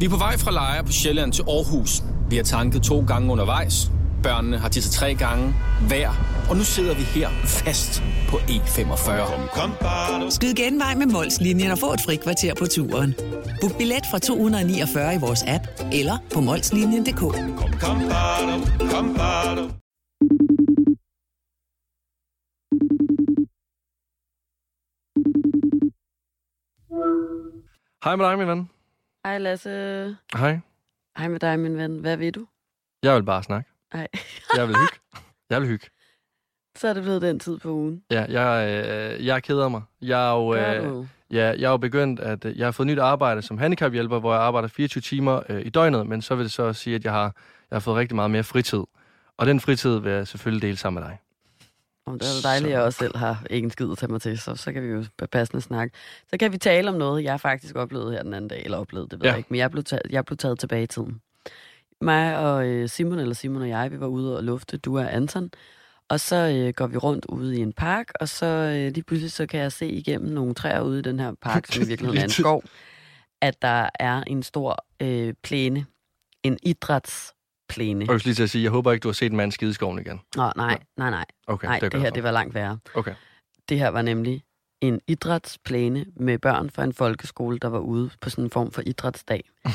Vi er på vej fra Lejre på Sjælland til Aarhus. Vi har tanket to gange undervejs. Børnene har tisset tre gange hver. Og nu sidder vi her fast på E45. Skyd genvej med Molslinjen og få et fri kvarter på turen. Book billet fra 249 i vores app eller på molslinjen.dk. Hej med dig, min ven. Hej Lasse. Hej. Hej med dig, min ven. Hvad ved du? Jeg vil bare snakke. Nej. Jeg vil hygge. Jeg vil hygge. Så er det blevet den tid på ugen. Ja, jeg, øh, jeg keder mig. Jeg er jo, øh, ja, jeg er jo begyndt, at øh, jeg har fået nyt arbejde som handicaphjælper, hvor jeg arbejder 24 timer øh, i døgnet, men så vil det så sige, at jeg har, jeg har fået rigtig meget mere fritid. Og den fritid vil jeg selvfølgelig dele sammen med dig. Om det er jo dejligt, at jeg også selv har ikke en skid at tage mig til, så, så kan vi jo passende snakke. Så kan vi tale om noget, jeg faktisk oplevede her den anden dag, eller oplevede, det ved Ja. jeg ikke, men jeg blev, taget, jeg blev taget tilbage i tiden. Mig og øh, Simon, eller Simon og jeg, vi var ude og lufte, du og Anton, og så øh, går vi rundt ude i en park, og så øh, lige pludselig så kan jeg se igennem nogle træer ude i den her park, som i virkeligheden er en skov, at der er en stor øh, plæne, en idrætsplæne. Og jeg skulle lige til at sige, jeg håber ikke, du har set en mand skide skoven igen. Nå, nej, nej, nej. Okay, Nej, det, det her det var langt værre. Okay. Det her var nemlig en idrætsplæne med børn fra en folkeskole, der var ude på sådan en form for idrætsdag.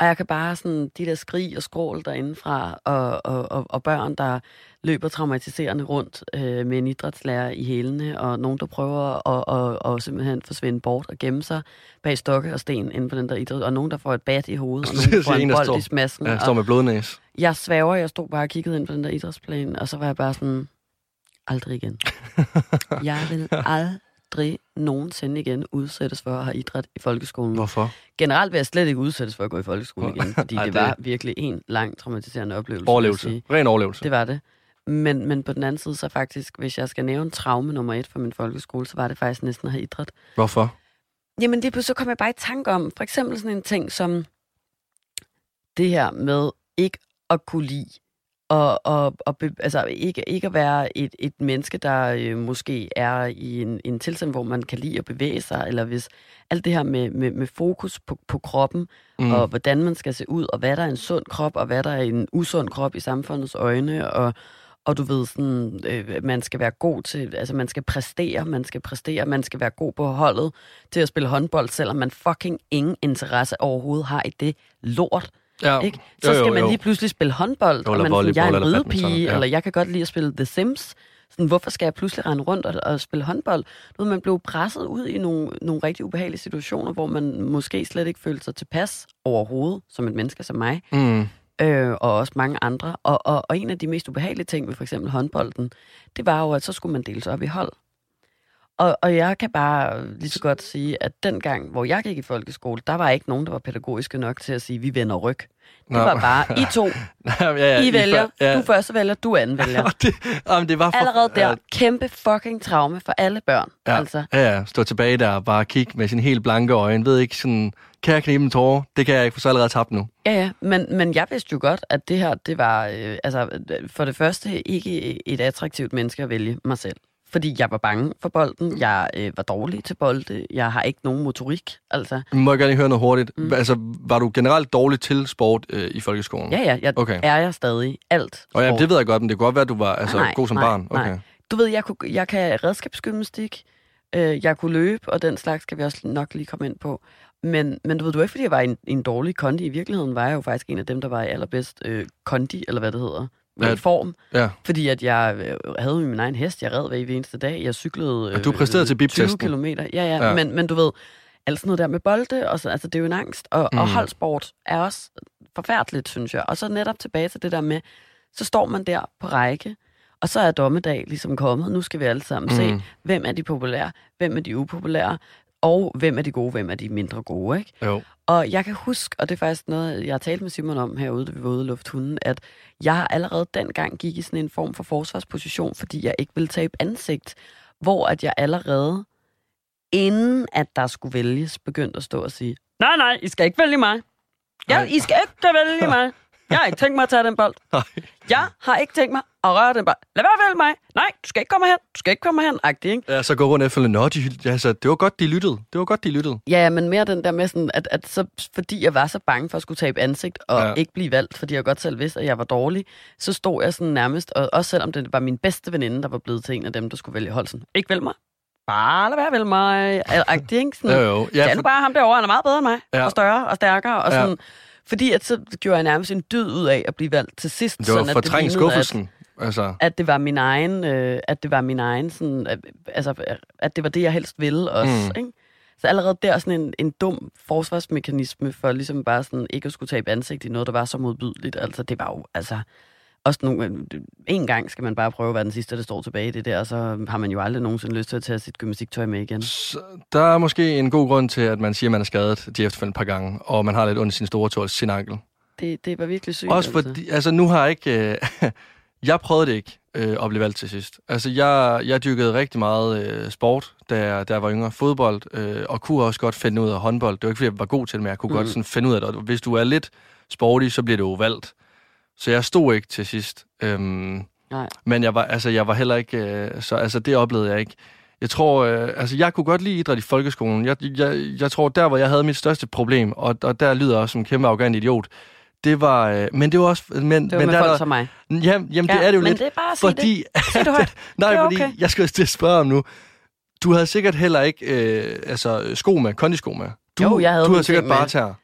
Og jeg kan bare sådan, de der skrig og skrål derindefra, og, og, og, og børn, der løber traumatiserende rundt øh, med en idrætslærer i hælene, og nogen, der prøver at, at, at simpelthen forsvinde bort og gemme sig bag stokke og sten inde på den der idræt, og nogen, der får et bat i hovedet, og nogen, der får En, en bold står- i smasken. Ja, jeg står og med blodnæs. jeg sværger, jeg stod bare og kiggede ind på den der idrætsplæne, og så var jeg bare sådan, aldrig igen. jeg vil aldrig nogensinde igen udsættes for at have idræt i folkeskolen. Hvorfor? Generelt vil jeg slet ikke udsættes for at gå i folkeskole igen, fordi Ej, det, det- var virkelig en lang traumatiserende oplevelse. Overlevelse. Ren overlevelse. Det var det. Men, men på den anden side, så faktisk, hvis jeg skal nævne traume nummer et for min folkeskole, så var det faktisk næsten at have idræt. Hvorfor? Jamen, det så kom jeg bare i tanke om, for eksempel sådan en ting som det her med ikke at kunne lide, og, og, og be, altså ikke, ikke at være et, et menneske, der øh, måske er i en, en tilstand, hvor man kan lide at bevæge sig, eller hvis alt det her med, med, med fokus på, på kroppen, Mm. og hvordan man skal se ud, og hvad der er en sund krop, og hvad der er en usund krop i samfundets øjne, og, og du ved sådan, øh, man skal være god til, altså man skal præstere, man skal præstere, man skal være god på holdet til at spille håndbold, selvom man fucking ingen interesse overhovedet har i det lort, Ja. ikke? Så skal man lige pludselig spille håndbold, Jo, og eller man sådan, jeg er en eller ridepige, ja. eller jeg kan godt lide at spille The Sims. Sådan, hvorfor skal jeg pludselig rende rundt og, og spille håndbold? Du ved, man blev presset ud i nogle, nogle rigtig ubehagelige situationer, hvor man måske slet ikke følte sig tilpas overhovedet, som et menneske som mig, Mm. øh, og også mange andre. Og, og, og en af de mest ubehagelige ting ved for eksempel håndbolden, det var jo, at så skulle man deles op i hold. Og, og jeg kan bare lige så godt sige, at den gang, hvor jeg gik i folkeskole, der var ikke nogen, der var pædagogiske nok til at sige, vi vender ryg. Det Nå. var bare, I to, ja, ja, I vælger, Ja. du første vælger, du anden vælger. Det, jamen, det var for, Allerede der, Ja, kæmpe fucking traume for alle børn. ja, Altså, ja, ja, stå tilbage der og bare kigge med sin helt blanke øjne. Ved ikke sådan, kan jeg knibe en tårer? Det kan jeg ikke, for så er allerede tabt nu. ja, ja, men, men jeg vidste jo godt, at det her, det var øh, altså, øh, for det første ikke et attraktivt menneske at vælge mig selv. Fordi jeg var bange for bolden, jeg øh, var dårlig til bolde, jeg har ikke nogen motorik, altså. Må jeg gerne høre noget hurtigt? Mm. Altså, var du generelt dårlig til sport øh, i folkeskolen? Ja, ja, jeg Okay. er jeg stadig alt. Og ja, sport. det ved jeg godt, men det kunne godt være, at du var altså, Nej, god som nej, barn. nej. Okay. Du ved, jeg, kunne, jeg kan redskabsgymnastik, øh, jeg kunne løbe, og den slags skal vi også nok lige komme ind på. Men, men du ved, du ikke, fordi jeg var en, en dårlig kondi. I virkeligheden var jeg jo faktisk en af dem, der var i allerbedst øh, kondi, eller hvad det hedder, Ja. ja. i form. Ja. Fordi at jeg øh, havde min egen hest, jeg red hver eneste dag. Jeg cyklede Og du præsterede til 20 biptesten. kilometer. Ja, ja, Ja. ja. Men, men du ved, alt sådan noget der med bolde, og så, altså, det er jo en angst. Og, mm. Og holdsport er også forfærdeligt, synes jeg. Og så netop tilbage til det der med, så står man der på række, og så er dommedag ligesom kommet. Nu skal vi alle sammen mm. se, hvem er de populære, hvem er de upopulære, og hvem er de gode, hvem er de mindre gode, ikke? Jo. Og jeg kan huske, og det er faktisk noget, jeg har talt med Simon om herude, da vi var ude og lufte hunden, at jeg allerede dengang gik i sådan en form for forsvarsposition, fordi jeg ikke ville tabe ansigt, hvor at jeg allerede, inden at der skulle vælges, begyndte at stå og sige, nej, nej, I skal ikke vælge mig. Ja. I skal ikke vælge mig. Jeg har ikke tænkt mig at tage den bold. Nej. Jeg har ikke tænkt mig at røre den bold. Lad være vel mig. Nej, du skal ikke komme hen. Du skal ikke komme hen. Agtig, ikke? Ja, så går rundt efter, nå, de, altså, det var godt, de lyttede. Det var godt, de lyttede. Ja, men mere den der med sådan, at, at så, fordi jeg var så bange for at skulle tabe ansigt og Ja. ikke blive valgt, fordi jeg godt selv vidste, at jeg var dårlig, så stod jeg sådan nærmest, og også selvom det var min bedste veninde, der var blevet til en af dem, der skulle vælge hold, sådan, ikke vælg mig. Bare lad være vælge mig. Agtig, ikke? Sådan, Jo, jo. Ja, for, nu bare ham derovre, han er meget bedre end mig, Ja. og større og stærkere, og Ja. Fordi at så gjorde jeg nærmest en dyd ud af at blive valgt til sidst. det var sådan, at fortrængt skuffelsen. Altså, At, at det var min egen, øh, at det var min egen, sådan, at, altså, at det var det, jeg helst ville også, mm. ikke? Så allerede der sådan en, en dum forsvarsmekanisme for ligesom bare sådan ikke at skulle tabe ansigt i noget, der var så modbydeligt. Altså, det var jo, altså, også nogle, en gang skal man bare prøve at være den sidste, der står tilbage i det der, og så har man jo aldrig nogensinde lyst til at tage sit gymnastiktøj med igen. så, der er måske en god grund til, at man siger, at man er skadet de efterfølgende par gange, og man har lidt ondt i sin store tår, sin ankel. Det, det var virkelig sygt. Også altså. fordi, altså nu har jeg ikke... Øh, jeg prøvede det ikke øh, at blive valgt til sidst. Altså jeg, jeg dyrkede rigtig meget øh, sport, da jeg, da jeg var yngre. Fodbold, øh, og kunne også godt finde ud af håndbold. Det var ikke, fordi jeg var god til det, men jeg kunne mm. godt sådan finde ud af det. Og hvis du er lidt sporty, så bliver du jo valgt. Så jeg stod ikke til sidst. Øhm, Nej. men jeg var, altså, jeg var heller ikke... Øh, så altså, det oplevede jeg ikke. Jeg tror, øh, altså jeg kunne godt lide idræt i folkeskolen. Jeg, jeg, jeg tror, der hvor jeg havde mit største problem, og, og der lyder også som en kæmpe arrogant idiot, det var, øh, men det var også, men, Det var men med der, folk der, som mig. Jamen, jamen det Ja, er det jo men lidt, det er bare at sige fordi... Sig det højt. nej, Det er fordi okay. jeg skal til at spørge om nu. Du havde sikkert heller ikke øh, altså, sko med, kondisko med. Du, Jo, jeg havde Du havde sikkert bare tær.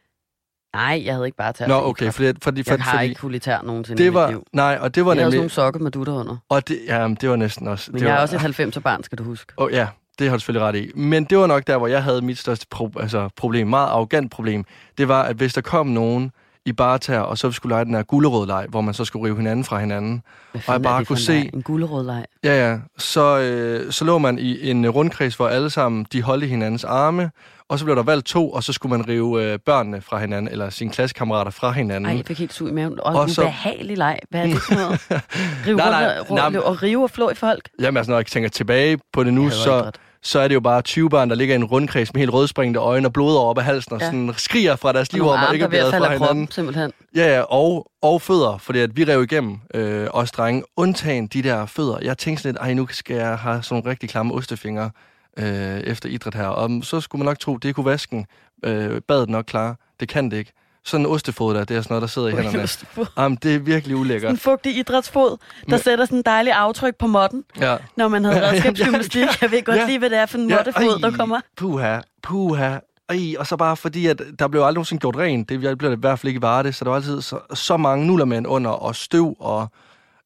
Nej, jeg havde ikke bare taget Nå, okay, fordi, fordi, Jeg fordi, har fordi ikke huletær nogensinde i det mit var, liv. nej, og det var Jeg havde sådan nemlig, nogle sokker med dutter under. og det, jamen, det var næsten også, Men det jeg var, er også et 90'er barn, skal du huske. Oh, ja, det har du selvfølgelig ret i. Men det var nok der, hvor jeg havde mit største pro- altså, problem, meget arrogant problem. Det var, at hvis der kom nogen i barter, og så skulle lege den her gulerødleg, hvor man så skulle rive hinanden fra hinanden, Hvad Og jeg bare kunne en se- leg? En gulerødleg. Ja, ja. Så, øh, så lå man i en rundkreds, hvor alle sammen de holdt i hinandens arme, og så blev der valgt to, og så skulle man rive øh, børnene fra hinanden, eller sine klassekammerater fra hinanden. Ej, jeg fik helt sug i maven. Og, Og så- ubehagelig leg. Hvad er det for noget? Rive Nej, nej, rundt, nej, og, rive og flå i folk? Jamen altså, når jeg tænker tilbage på det nu, så, idræt. Så er det jo bare 20 børn, der ligger i en rundkreds med helt rødspringende øjne og blod over op ad halsen, og Ja. sådan skriger fra deres Og liv om, arme, ikke er blevet fra af hinanden. kroppen, simpelthen. Ja, ja, og, og fødder, fordi at vi rev igennem øh, os drenge, undtagen de der fødder. Jeg tænkte sådan lidt, ej, nu skal jeg have sådan nogle rigtig klamme ostefingre øh, efter idræt her. Og så skulle man nok tro, det kunne vasken øh, badet nok klare. Det kan det ikke. Sådan en ostefod der, det er sådan noget, der sidder i hænderne. Jamen, det er virkelig En ulækkert. fugtig idrætsfod, der Men- sætter sådan en dejlig aftryk på modden, Ja. når man havde Ja, ja, redskabsgymnastik. Jeg ved godt ja. lige, hvad det er for en mottefod, der kommer. Puha, puha. Ej, og så bare fordi, at der blev aldrig nogensinde gjort rent. Det blev det i hvert fald ikke i Varde, så der var altid så, så mange nullermænd under, og støv, og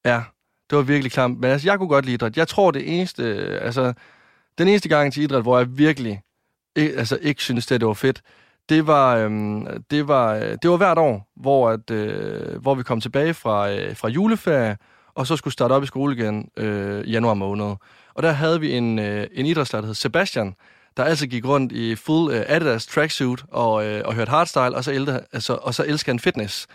ja, det var virkelig klamt. Men altså, jeg kunne godt lide idræt. Jeg tror, det eneste, altså, den eneste gang til idræt, hvor jeg virkelig ikke, altså, ikke synes, det, det var fedt, det var, øhm, det var, det var hvert år, hvor, at, øh, hvor vi kom tilbage fra, øh, fra juleferie, og så skulle starte op i skole igen øh, i januar måned. Og der havde vi en, øh, en idrætslærer, der hed Sebastian, der altså gik rundt i full øh, Adidas tracksuit og, øh, og hørte hardstyle, og så, ælte, altså, og så elskede han fitness.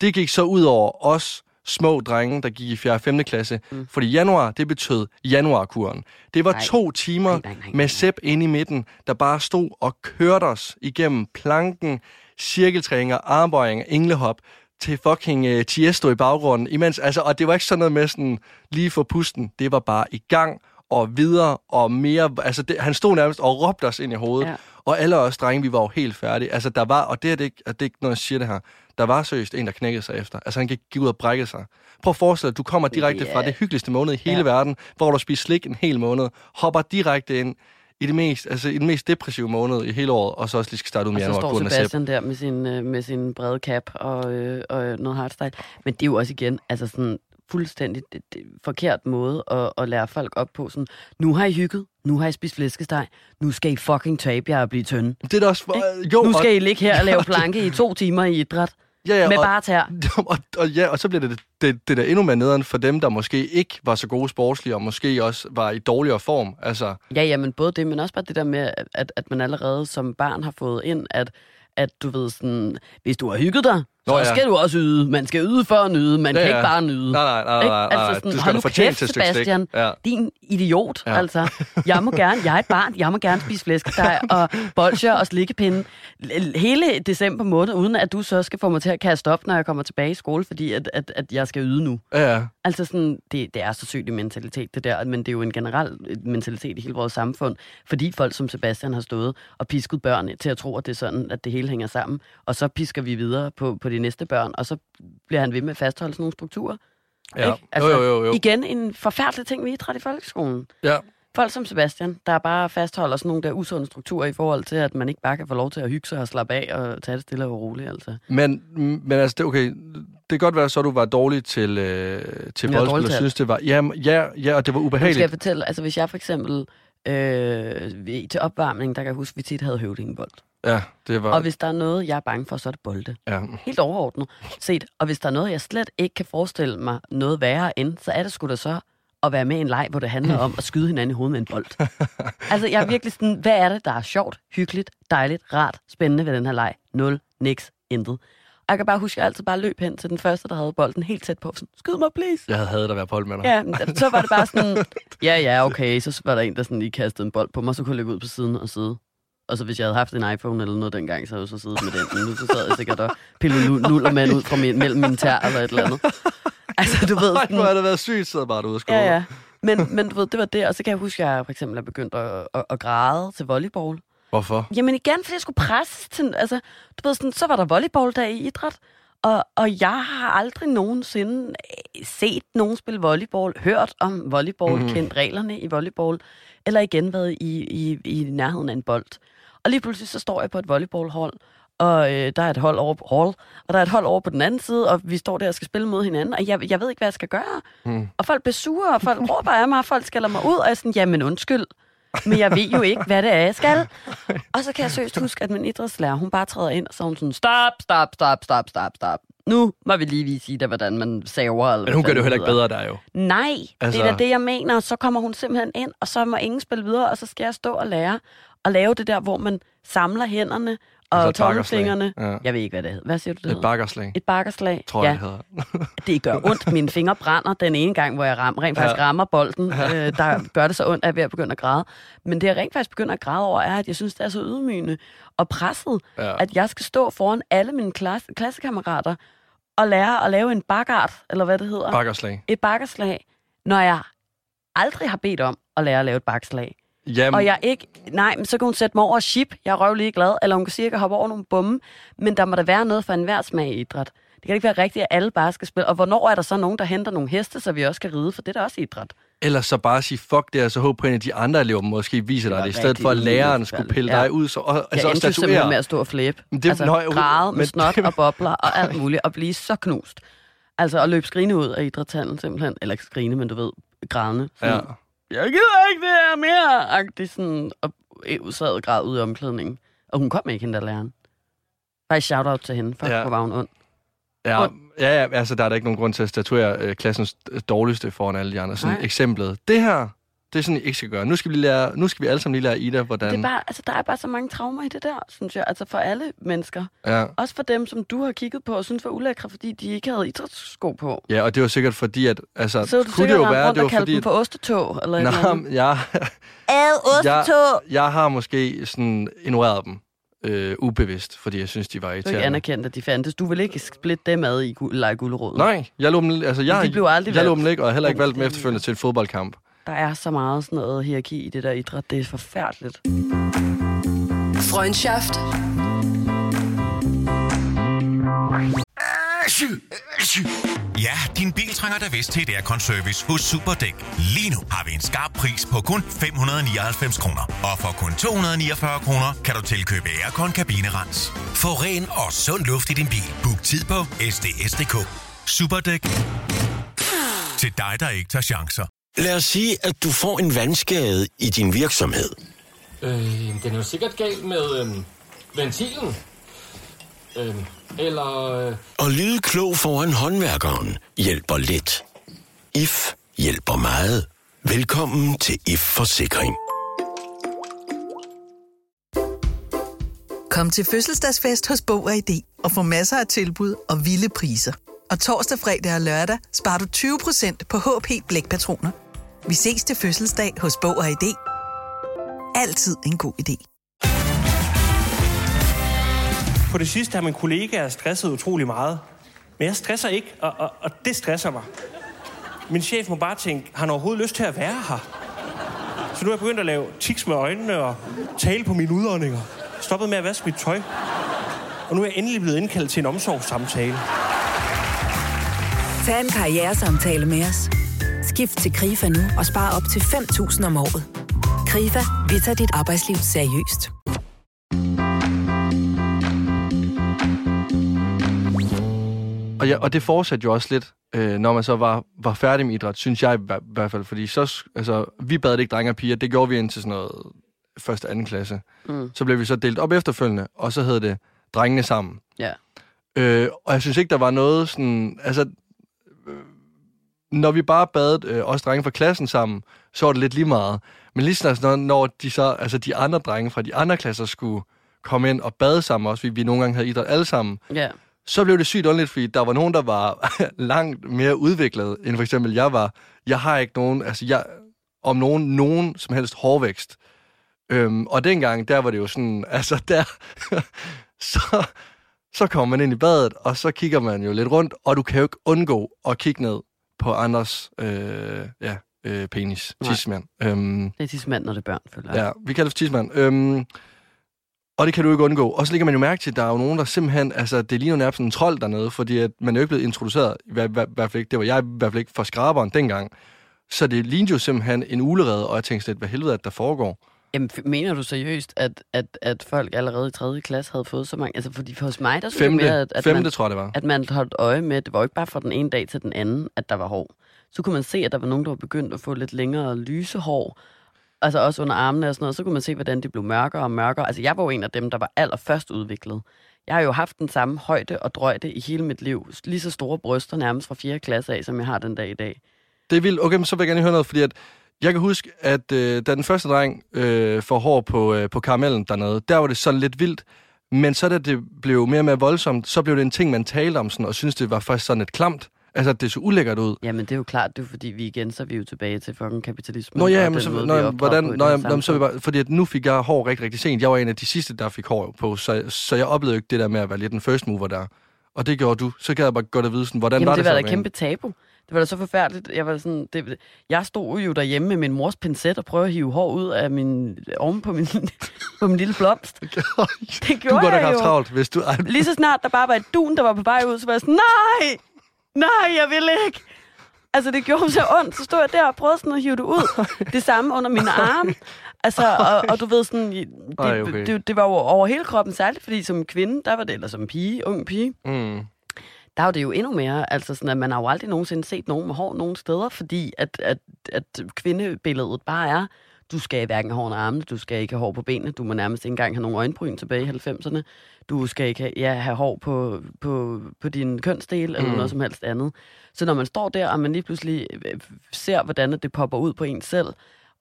Det gik så ud over os små drenge, der gik i 4. og 5. klasse, mm. fordi januar, det betød januarkuren. Det var Nej. to timer Nej, nej, nej, nej, med Sepp inde i midten, der bare stod og kørte os igennem planken, cirkeltræninger, armbøjinger, englehop, til fucking uh, Tiesto i baggrunden. Imens, altså, og det var ikke sådan noget med sådan lige for pusten. Det var bare i gang og videre og mere. Altså, det, han stod nærmest og råbte os ind i hovedet. Ja. Og alle os drenge, vi var jo helt færdige. Altså, der var, og det er, det ikke, og det er ikke noget, jeg siger det her, der var seriøst en, der knækkede sig efter. Altså, han gik, ud og brækkede sig. Prøv at forestille dig, du kommer direkte Ja. fra det hyggeligste måned i hele Ja. verden, hvor du spist slik en hel måned, hopper direkte ind i det mest, altså i den mest depressive måned i hele året, og så også lige skal starte ud med Og så januar. står. Sebastian der med sin, øh, med sin brede cap og, øh, og noget hardstyle. Men det er jo også igen, altså sådan fuldstændig det, det, forkert måde at, at lære folk op på. Sådan, nu har I hygget, nu har I spist flæskesteg, nu skal I fucking tabe jer og blive tynde. Det er da også... For, jo, nu skal og, I ligge her og lave planke i to timer i idræt, ja, ja, med og, bare tær. og, og, ja, og så bliver det, det, det der endnu mere nederen for dem, der måske ikke var så gode sportslige, og måske også var i dårligere form. Altså, Ja, ja, men både det, men også bare det der med, at, at man allerede som barn har fået ind, at, at du ved sådan, hvis du har hygget dig, så ja. skal du også yde. Man skal yde at nyde. Man ja, kan ja. ikke bare nyde. Nej, nej, nej. nej, nej. Altså sådan, du skal nu kæft, Sebastian. Ja. Din idiot. Ja. Altså, jeg må gerne, jeg er et barn, jeg må gerne spise flæskesteg og bolcher og slikkepinde hele december måned, uden at du så skal få mig til at kaste op, når jeg kommer tilbage i skole, fordi at, at, at jeg skal yde nu. Ja. Altså sådan, det, det er så sygt en mentalitet, det der, men det er jo en generel mentalitet i hele vores samfund, fordi folk som Sebastian har stået og pisket børn til at tro, at det er sådan, at det hele hænger sammen, og så pisker vi videre på, på de næste børn, og så bliver han ved med at fastholde sådan nogle strukturer. Ja. Altså, jo, jo, jo, jo. Igen en forfærdelig ting, vi idræt i folkeskolen. Ja. Folk som Sebastian, der bare fastholder sådan nogle der usunde strukturer i forhold til, at man ikke bare kan få lov til at hygge sig og slappe af og tage det stille og roligt. Altså. Men, men altså, det, okay, det kan godt være, så du var dårlig til, øh, til boldspil, og synes, det var... Ja, ja, ja, og det var ubehageligt. skal jeg fortælle, altså hvis jeg for eksempel øh, til opvarmning, der kan jeg huske, at vi tit havde høvdingebold. Ja, det var... Og hvis der er noget, jeg er bange for, så er det bolde. Ja. Helt overordnet set. Og hvis der er noget, jeg slet ikke kan forestille mig noget værre end, så er det sgu da så at være med i en leg, hvor det handler om at skyde hinanden i hovedet med en bold. altså, jeg er virkelig sådan, hvad er det, der er sjovt, hyggeligt, dejligt, rart, spændende ved den her leg? Nul, niks, intet. Jeg kan bare huske, at jeg altid bare løb hen til den første, der havde bolden helt tæt på. Sådan, skyd mig, please. Jeg havde hadet at være bold med dig. Ja, så var det bare sådan, ja, ja, okay. Så var der en, der sådan lige kastede en bold på mig, så kunne jeg løbe ud på siden og sidde. Og så hvis jeg havde haft en iPhone eller noget dengang, så havde jeg så siddet med den. Men nu så sad jeg sikkert og pillede nuller med ud fra min, mellem mine tær eller et eller andet. Altså, du ved... Sådan, Nej, det været sygt, så bare derude og Ja, ja. Men, men du ved, det var det. Og så kan jeg huske, at jeg for eksempel er begyndt at, at, at græde til volleyball. Hvorfor? Jamen igen, fordi jeg skulle presses til... Altså, du ved, sådan, så var der volleyballdag i idræt. Og, og jeg har aldrig nogensinde øh, set nogen spille volleyball, hørt om volleyball, mm. kendt reglerne i volleyball, eller igen været i, i, i nærheden af en bold. Og lige pludselig så står jeg på et volleyballhold, og øh, der er et hold over på hall, og der er et hold over på den anden side, og vi står der og skal spille mod hinanden, og jeg, jeg ved ikke, hvad jeg skal gøre. Mm. Og folk bliver sure, og folk råber af mig, og folk skælder mig ud, og jeg er sådan, jamen undskyld, men jeg ved jo ikke, hvad det er, jeg skal. Og så kan jeg søst huske, at min idrætslærer, hun bare træder ind, og så hun sådan, stop, stop, stop, stop, stop, stop. Nu må vi lige vise dig, hvordan man saver. Eller Men hun gør det jo heller ikke bedre der jo. Nej, altså... det er da det, jeg mener. Så kommer hun simpelthen ind, og så må ingen spille videre, og så skal jeg stå og lære at lave det der, hvor man samler hænderne og altså tommelfingrene. Ja. Jeg ved ikke, hvad det hedder. Hvad siger du, det Et bakkerslag. Et bakkerslag. Tror jeg, ja. det hedder. det gør ondt. Mine fingre brænder den ene gang, hvor jeg ram, rent faktisk ja. rammer bolden. Ja. Øh, der gør det så ondt, at jeg er ved at begynde at græde. Men det, jeg rent faktisk begynder at græde over, er, at jeg synes, det er så ydmygende og presset, ja. at jeg skal stå foran alle mine klasse, klassekammerater og lære at lave en bakkart, eller hvad det hedder. Bakkerslag. Et bakkerslag, når jeg aldrig har bedt om at lære at lave et bakslag. Jamen. Og jeg ikke... Nej, men så kan hun sætte mig over ship. Jeg er røvlig glad. Eller hun kan sige, at jeg kan hoppe over nogle bomme. Men der må der være noget for enhver smag i idræt. Det kan ikke være rigtigt, at alle bare skal spille. Og hvornår er der så nogen, der henter nogle heste, så vi også kan ride? For det er da også idræt. Eller så bare sige, fuck det, og så håbe på, en af de andre elever måske viser dig det, i stedet for at læreren skulle pille ja. dig ud. Så, og, jeg altså, endte simpelthen med at stå og flæbe. Det, altså, nøj, græde med snot og bobler og alt muligt, og blive så knust. Altså at løbe skrine ud af idrætshallen simpelthen. Eller ikke skrine, men du ved, grædende. Ja jeg gider ikke det her mere, agtig sådan, og sad græd ud i omklædningen. Og hun kom ikke, hende der læreren. Bare shout-out til hende, for ja. var hun ond. Ja, ja, ja, altså der er der ikke nogen grund til at statuere øh, klassens dårligste foran alle de andre. Sådan Nej. eksemplet. Det her, det er sådan, I ikke skal gøre. Nu skal vi, lære, nu skal vi alle sammen lige lære Ida, hvordan... Det er bare, altså, der er bare så mange traumer i det der, synes jeg. Altså for alle mennesker. Ja. Også for dem, som du har kigget på og synes var ulækre, fordi de ikke havde idrætssko på. Ja, og det var sikkert fordi, at... Altså, så kunne det jo være, det var fordi... dem for ostetog, eller Nej, ja. Ad, ostetog! Jeg, jeg har måske sådan ignoreret dem øh, ubevidst, fordi jeg synes, de var irriterende. Du ikke anerkendt, at de fandtes. Du vil ikke splitte dem ad i lege guldråd. Nej, jeg lå dem, altså, jeg, de blev aldrig jeg lå dem ikke, og jeg heller ikke valgt dem efterfølgende til en fodboldkamp. Der er så meget sådan noget hierarki i det der idræt. Det er forfærdeligt. Freundschaft. Ja, din bil trænger da vist til et aircon-service hos Superdæk. Lige nu har vi en skarp pris på kun 599 kroner. Og for kun 249 kroner kan du tilkøbe aircon kabinerens. Få ren og sund luft i din bil. Book tid på sds.dk. Superdæk. Til dig, der ikke tager chancer. Lad os sige, at du får en vandskade i din virksomhed. Øh, den er jo sikkert galt med øh, ventilen. Øh, eller... Øh... Og lyde klog foran håndværkeren hjælper lidt. IF hjælper meget. Velkommen til IF Forsikring. Kom til fødselsdagsfest hos Bog og ID og få masser af tilbud og vilde priser. Og torsdag, fredag og lørdag sparer du 20% på HP Blækpatroner. Vi ses til fødselsdag hos Bog og ID. Altid en god idé. På det sidste har min kollega stresset utrolig meget. Men jeg stresser ikke, og, og, og det stresser mig. Min chef må bare tænke, har han overhovedet lyst til at være her? Så nu er jeg begyndt at lave tiks med øjnene og tale på mine udåndinger. Stoppet med at vaske mit tøj. Og nu er jeg endelig blevet indkaldt til en omsorgssamtale. Tag en karrieresamtale med os. Skift til KRIFA nu og spar op til 5.000 om året. KRIFA, vi tager dit arbejdsliv seriøst. Og, ja, og det fortsatte jo også lidt, øh, når man så var, var færdig med idræt, synes jeg i hver- hvert fald. Fordi så, altså, vi bad ikke drenge og piger, det gjorde vi indtil sådan noget første og anden klasse. Mm. Så blev vi så delt op efterfølgende, og så hed det drengene sammen. Ja. Øh, og jeg synes ikke, der var noget sådan... Altså, når vi bare badede øh, os drenge fra klassen sammen, så var det lidt lige meget. Men lige snart, når, når de, så, altså de andre drenge fra de andre klasser skulle komme ind og bade sammen også, fordi vi nogle gange havde idræt alle sammen, Ja. så blev det sygt underligt, fordi der var nogen, der var langt mere udviklet, end for eksempel jeg var. Jeg har ikke nogen, altså jeg, om nogen, nogen som helst hårvækst. Øhm, og dengang, der var det jo sådan, altså der, så, så kommer man ind i badet, og så kigger man jo lidt rundt, og du kan jo ikke undgå at kigge ned på andres øh, ja, øh, penis, Nej. tidsmand. Øhm, Det er tidsmand, når det er børn, føler jeg. Ja, vi kalder det for tidsmand. Øhm, og det kan du ikke undgå. Og så lægger man jo mærke til, at der er jo nogen, der simpelthen... Altså, det ligner nærmest en trold dernede, fordi at man er jo ikke blevet introduceret. I hver- hver- hvert fald ikke, det var jeg i hvert fald ikke for skraberen dengang. Så det lignede jo simpelthen en ulerede, og jeg tænkte lidt, hvad helvede er det, der foregår? Jamen, mener du seriøst, at, at, at folk allerede i 3. klasse havde fået så mange... Altså, fordi hos mig, der synes Femte, mere, at, at, femte man, tror jeg, det var. at man holdt øje med, det var jo ikke bare fra den ene dag til den anden, at der var hår. Så kunne man se, at der var nogen, der var begyndt at få lidt længere lyse hår. Altså også under armene og sådan noget. Så kunne man se, hvordan det blev mørkere og mørkere. Altså, jeg var jo en af dem, der var allerførst udviklet. Jeg har jo haft den samme højde og drøjde i hele mit liv. Lige så store bryster nærmest fra 4. klasse af, som jeg har den dag i dag. Det er vildt. Okay, men så vil jeg gerne høre noget, fordi at jeg kan huske, at øh, da den første dreng øh, får hår på, øh, på karamellen dernede, der var det sådan lidt vildt. Men så da det blev mere og mere voldsomt, så blev det en ting, man talte om sådan, og synes det var faktisk sådan lidt klamt. Altså, det så ulækkert ud. Jamen, det er jo klart, det er fordi, vi igen, så er vi jo tilbage til fucking kapitalismen. Nå ja, men så, måde, nå, hvordan, nå, jamen, jamen, så vi bare, fordi at nu fik jeg hår rigtig, rigtig sent. Jeg var en af de sidste, der fik hår på, så, så jeg oplevede ikke det der med at være lidt den first mover der. Og det gjorde du. Så kan jeg bare godt at vide, sådan, hvordan Jamen, var det, det, var så da kæmpe tabu. Det var da så forfærdeligt. Jeg, var sådan, det, jeg stod jo derhjemme med min mors pincet og prøvede at hive hår ud af min, oven på min, på min lille blomst. Det Du gjorde godt have jeg haft jo. travlt, hvis du... Lige så snart der bare var et dun, der var på vej ud, så var jeg sådan, nej, nej, jeg vil ikke. Altså, det gjorde så ondt. Så stod jeg der og prøvede sådan at hive det ud. Det samme under mine arme. Altså, og, og du ved sådan, det, Ej, okay. det, det var jo over hele kroppen, særligt fordi som kvinde, der var det, eller som pige, ung pige, mm. Der er jo det jo endnu mere, altså sådan, at man har jo aldrig nogensinde set nogen med hår nogen steder, fordi at, at, at kvindebilledet bare er, du skal hverken have hår armene, du skal ikke have hår på benene, du må nærmest ikke engang have nogen øjenbryn tilbage i 90'erne, du skal ikke have, ja, have hår på, på, på din kønsdel eller Mm. noget som helst andet. Så når man står der, og man lige pludselig øh, ser, hvordan det popper ud på en selv,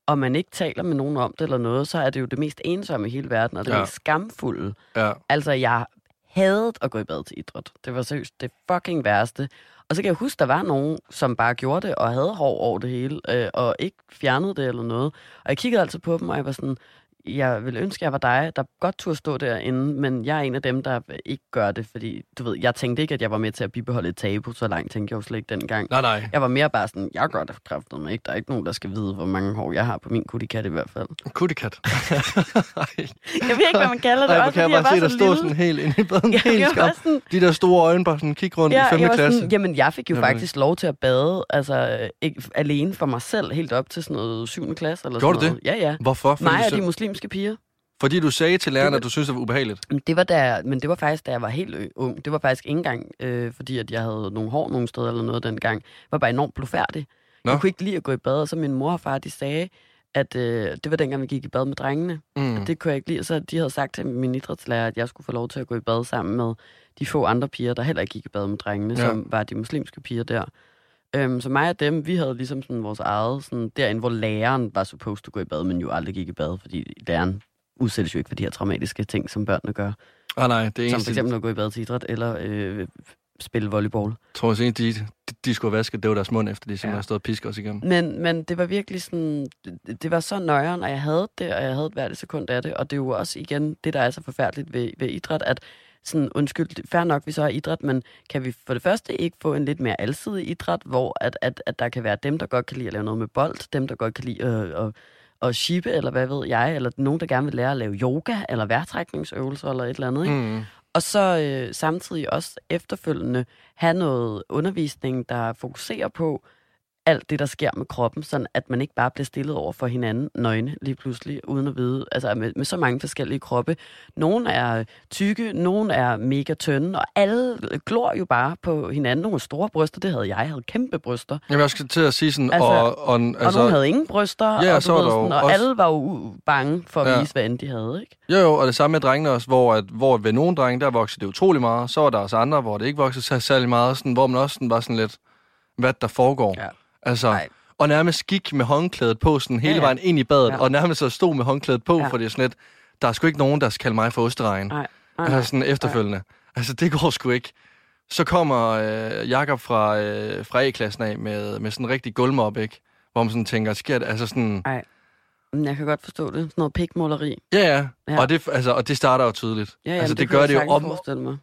og man ikke taler med nogen om det eller noget, så er det jo det mest ensomme i hele verden, og det Ja. mest skamfulde. Ja. Altså, jeg hadet at gå i bad til idræt. Det var seriøst det fucking værste. Og så kan jeg huske, der var nogen, som bare gjorde det, og havde hår over det hele, øh, og ikke fjernede det eller noget. Og jeg kiggede altid på dem, og jeg var sådan, jeg ville ønske, jeg var dig, der godt turde stå derinde, men jeg er en af dem, der ikke gør det, fordi, du ved, jeg tænkte ikke, at jeg var med til at bibeholde et tabu, så langt tænkte jeg jo slet ikke dengang. Nej, nej. Jeg var mere bare sådan, jeg gør det kræftet mig ikke. Der er ikke nogen, der skal vide, hvor mange hår jeg har på min kuttikat i hvert fald. Kuttikat. Jeg ved ikke, hvad man kalder det. Ej, hvor også kan jeg fordi bare se var dig så stå lille. sådan helt inde i baden. Ja, helt skam. sådan- De der store øjne bare sådan kigge rundt i 5. jeg klasse. Sådan, jamen, jeg fik jo Jamen. faktisk lov til at bade, altså ikke alene for mig selv, helt op til sådan noget 7. klasse. Eller Gjorde sådan noget. Ja, ja. Hvorfor? Mig du og de muslimske piger. Fordi du sagde til læreren, var- at du synes det var ubehageligt. Men det var, der, men det var faktisk, da jeg var helt ung. Det var faktisk ikke engang, øh, fordi at jeg havde nogle hår nogle steder eller noget dengang. Jeg var bare enormt blufærdig. Nå. Jeg kunne ikke lide at gå i bad, og så min mor og far, de sagde, at øh, det var dengang, vi gik i bad med drengene. Mm. Og det kunne jeg ikke lide. Så de havde sagt til min idrætslærer, at jeg skulle få lov til at gå i bad sammen med de få andre piger, der heller ikke gik i bad med drengene, ja. som var de muslimske piger der. Øhm, så mig og dem, vi havde ligesom sådan vores eget, sådan derinde, hvor læreren var supposed to gå i bad, men jo aldrig gik i bad, fordi læreren udsættes jo ikke for de her traumatiske ting, som børnene gør. Ah, nej, det er Som for eksempel at gå i bad til idræt, eller øh, spille volleyball. tror jeg, de, de, skulle have vasket, det var deres mund, efter de simpelthen Ja. har stået og pisket os igennem. Men, men det var virkelig sådan, det, det var så nøjeren, og jeg havde det, og jeg havde hvert sekund af det, og det er jo også igen det, der er så forfærdeligt ved, ved idræt, at sådan, undskyld, fair nok, vi så har idræt, men kan vi for det første ikke få en lidt mere alsidig idræt, hvor at, at, at der kan være dem, der godt kan lide at lave noget med bold, dem, der godt kan lide at, at, at shippe, eller hvad ved jeg, eller nogen, der gerne vil lære at lave yoga, eller vejrtrækningsøvelser, eller et eller andet, ikke? Mm. Og så øh, samtidig også efterfølgende have noget undervisning, der fokuserer på alt det, der sker med kroppen, sådan at man ikke bare bliver stillet over for hinanden nøgne lige pludselig, uden at vide, altså med, med så mange forskellige kroppe. Nogle er tykke, nogle er mega tynde, og alle glor jo bare på hinanden. Nogle store bryster, det havde jeg, jeg havde kæmpe bryster. Jamen, jeg skal til at sige sådan, Altså, og, og, Altså, og nogle havde ingen bryster, Ja, og, så ved, sådan, og også- alle var jo bange for at Ja. vise, hvad end de havde, ikke? Jo, jo, og det samme med drengene også, hvor, at, hvor ved nogle drenge, der voksede det utrolig meget. Så var der også andre, hvor det ikke voksede særlig meget, sådan, hvor man også sådan, var sådan lidt, hvad der foregår. Ja. Altså, Nej. og nærmest gik med håndklædet på, sådan hele Ja, ja. vejen ind i badet, Ja. og nærmest så stod med håndklædet på, Ja. for det er sådan lidt, der er sgu ikke nogen, der skal kalde mig for osteregn. Nej. Altså sådan efterfølgende. Altså, det går sgu ikke. Så kommer øh, Jakob fra, øh, fra A-klassen af med, med sådan en rigtig gulvmop, ikke? Hvor man sådan tænker, sker det? Altså sådan, Nej. Men jeg kan godt forstå det. Sådan noget pikmåleri. ja, ja. Ja. Og, det, altså, og det starter jo tydeligt. Ja, ja, altså, det, det gør det jo om,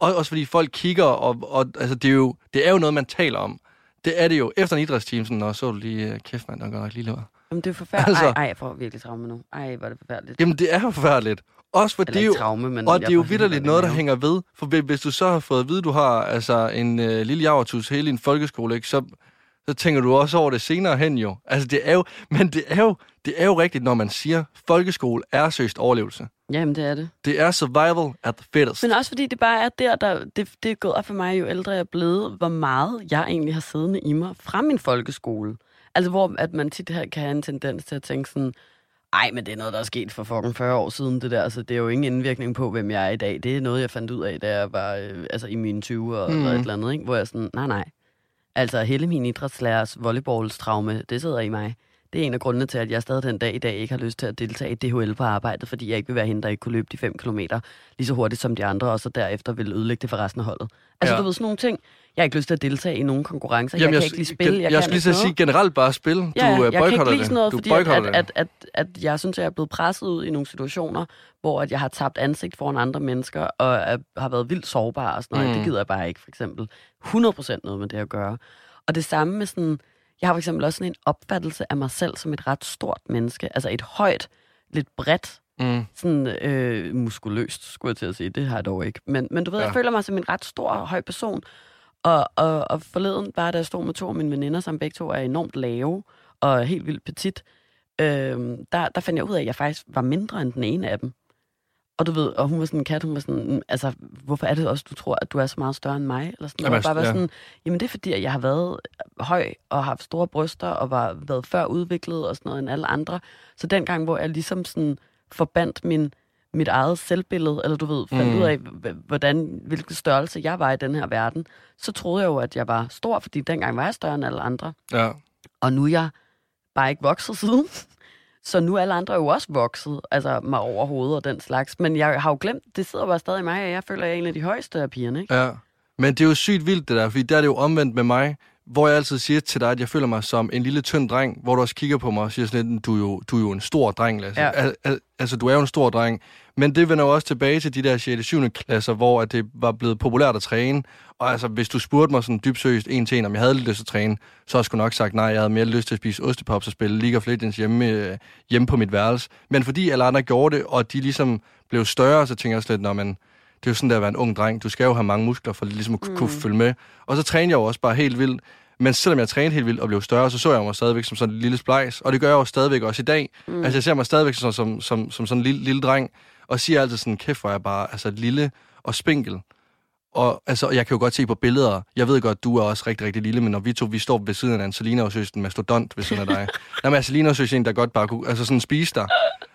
og, også fordi folk kigger, og, og altså, det, er jo, det er jo noget, man taler om. Det er det jo. Efter en idrætsteam, sådan, og så er du lige, øh, kæft mand, der gør nok lige lort. Jamen, det er forfærdeligt. Altså-. Ej, ej, jeg får virkelig traume nu. Ej, hvor er det forfærdeligt. Jamen, det er jo forfærdeligt. Også fordi Eller jo, ikke traume, men og det er jo vidderligt noget, der hænger ved. For hvis- hvis du så har fået at vide, du har altså, en øh, lille javertus hele din folkeskole, ikke, så, så tænker du også over det senere hen jo. Altså, det er jo, men det er jo, det er jo rigtigt, når man siger, folkeskole er søst overlevelse. Jamen, det er det. Det er survival at the fittest. Men også fordi det bare er der, der det, det er gået op for mig, jo ældre jeg er blevet, hvor meget jeg egentlig har siddende i mig fra min folkeskole. Altså, hvor at man tit her kan have en tendens til at tænke sådan, ej, men det er noget, der er sket for fucking 40 år siden, det der. Altså, det er jo ingen indvirkning på, hvem jeg er i dag. Det er noget, jeg fandt ud af, da jeg var øh, altså, i mine 20'er mm. eller et eller andet, ikke? Hvor jeg sådan, nej, nej. Altså, hele min idrætslærers volleyballstraume, det sidder i mig. Det er en af grundene til, at jeg stadig den dag i dag ikke har lyst til at deltage i DHL på arbejdet, fordi jeg ikke vil være hende, der ikke kunne løbe de 5 km lige så hurtigt som de andre, og så derefter vil ødelægge det for resten af holdet. Altså, Ja. du ved sådan nogle ting. Jeg har ikke lyst til at deltage i nogen konkurrencer. Jamen, jeg kan ikke lide spil. Jeg, jeg, kan skulle lige sige generelt bare spil. Du Ja, øh, jeg kan ikke lide sådan noget, fordi at, at, at, at, at jeg synes, at jeg er blevet presset ud i nogle situationer, hvor at jeg har tabt ansigt foran andre mennesker, og er, har været vildt sårbar og sådan noget. Mm. Det gider jeg bare ikke, for eksempel. 100% noget med det at gøre. Og det samme med sådan... Jeg har for eksempel også sådan en opfattelse af mig selv som et ret stort menneske. Altså et højt, lidt bredt, Mm. sådan øh, muskuløst, skulle jeg til at sige. Det har jeg dog ikke. Men, men du ved, ja. Jeg føler mig som en ret stor og høj person. Og, og, og forleden, bare da jeg stod med to af mine veninder, som begge to er enormt lave og helt vildt petit, øh, der, der fandt jeg ud af, at jeg faktisk var mindre end den ene af dem. Og du ved, og hun var sådan en kat, hun var sådan, "Mm, altså, hvorfor er det også, du tror, at du er så meget større end mig? Eller sådan, Jamen, noget. Og bare var ja. sådan, jamen det er fordi, at jeg har været høj og haft store bryster og var, været før udviklet og sådan noget end alle andre. Så dengang, hvor jeg ligesom sådan forbandt min, mit eget selvbillede, eller du ved, fandt Mm. ud af, hvordan, hvilken størrelse jeg var i den her verden, så troede jeg jo, at jeg var stor, fordi dengang var jeg større end alle andre. Ja. Og nu er jeg bare ikke vokset siden. Så nu er alle andre jo også vokset, altså mig over hovedet og den slags. Men jeg har jo glemt, det sidder bare stadig i mig, og jeg føler, at jeg er en af de højeste af pigerne, ikke? Ja, men det er jo sygt vildt det der, fordi der er det jo omvendt med mig, hvor jeg altid siger til dig, at jeg føler mig som en lille tynd dreng, hvor du også kigger på mig og siger sådan lidt, du er jo, du er jo en stor dreng, Lasse. Ja. Al, al, altså, du er jo en stor dreng. Men det vender jo også tilbage til de der 6. og 7. klasser, hvor at det var blevet populært at træne. Og altså, hvis du spurgte mig sådan dybt seriøst en til en, om jeg havde lidt lyst til at træne, så havde jeg sgu nok sagt nej, jeg havde mere lyst til at spise ostepops og spille League of Legends hjemme, øh, hjemme på mit værelse. Men fordi alle andre gjorde det, og de ligesom blev større, så tænker jeg lidt, når man, det er jo sådan der at være en ung dreng. Du skal jo have mange muskler for ligesom at mm. kunne følge med. Og så trænede jeg jo også bare helt vildt. Men selvom jeg trænede helt vildt og blev større, så så jeg mig stadigvæk som sådan en lille splejs. Og det gør jeg jo stadigvæk også i dag. Mm. Altså jeg ser mig stadigvæk som, som, som, som sådan en lille, lille dreng. Og siger altid sådan, kæft hvor er jeg bare altså, lille og spinkel. Og altså, jeg kan jo godt se på billeder, jeg ved godt, du er også rigtig, rigtig lille, men når vi to, vi står ved siden af en Selina og synes, en mastodont ved siden af dig. Nej, men Selina synes en, der godt bare kunne, altså sådan spise dig.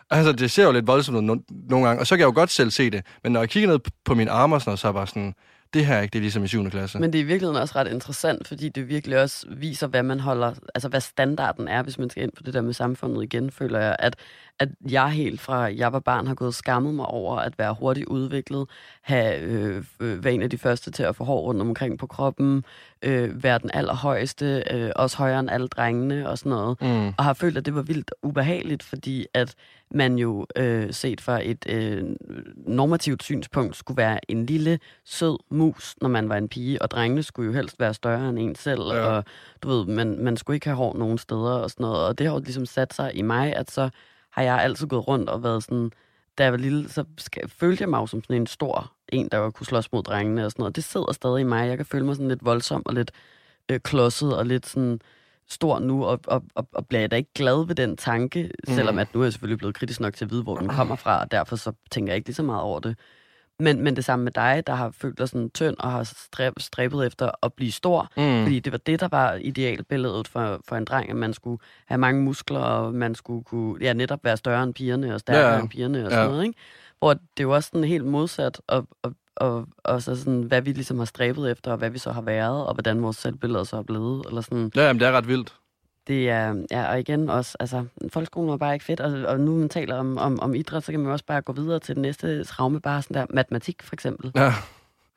Altså, det ser jo lidt voldsomt ud no- nogle gange, og så kan jeg jo godt selv se det. Men når jeg kigger ned på mine arme og sådan noget, så er jeg bare sådan, det her er ikke, det er ligesom i 7. klasse. Men det er i virkeligheden også ret interessant, fordi det virkelig også viser, hvad man holder, altså hvad standarden er, hvis man skal ind på det der med samfundet igen, føler jeg, at, at jeg helt fra jeg var barn har gået skammet mig over at være hurtigt udviklet, have øh, øh, være en af de første til at få hår rundt omkring på kroppen, øh, være den allerhøjeste, øh, også højere end alle drengene og sådan noget, Mm. og har følt, at det var vildt ubehageligt, fordi at man jo øh, set fra et øh, normativt synspunkt skulle være en lille, sød mus, når man var en pige, og drengene skulle jo helst være større end en selv, ja. og du ved, man, man skulle ikke have hår nogen steder og sådan noget, og det har jo ligesom sat sig i mig, at så har jeg altid gået rundt og været sådan, da jeg var lille, så skal, følte jeg mig jo som sådan en stor en, der kunne slås mod drengene og sådan noget. Det sidder stadig i mig. Jeg kan føle mig sådan lidt voldsom og lidt øh, klodset og lidt sådan stor nu, og, og, og, og bliver jeg da ikke glad ved den tanke, mm. selvom at nu er jeg selvfølgelig blevet kritisk nok til at vide, hvor den kommer fra, og derfor så tænker jeg ikke lige så meget over det. Men, men det samme med dig, der har følt dig sådan tynd og har stræb, stræbet efter at blive stor, Mm. fordi det var det, der var idealbilledet for, for en dreng, at man skulle have mange muskler, og man skulle kunne, ja, netop være større end pigerne og stærkere Ja, ja, ja. end pigerne og Ja. sådan noget, ikke? Hvor det er jo også sådan helt modsat, og, og, og, og så sådan, hvad vi ligesom har stræbet efter, og hvad vi så har været, og hvordan vores selvbilleder så er blevet, eller sådan. Ja, jamen, det er ret vildt. Det er, ja, og igen også, altså, folkeskolen var bare ikke fedt, og, og nu man taler om, om, om idræt, så kan man også bare gå videre til det næste traume, bare sådan der, matematik for eksempel. Ja.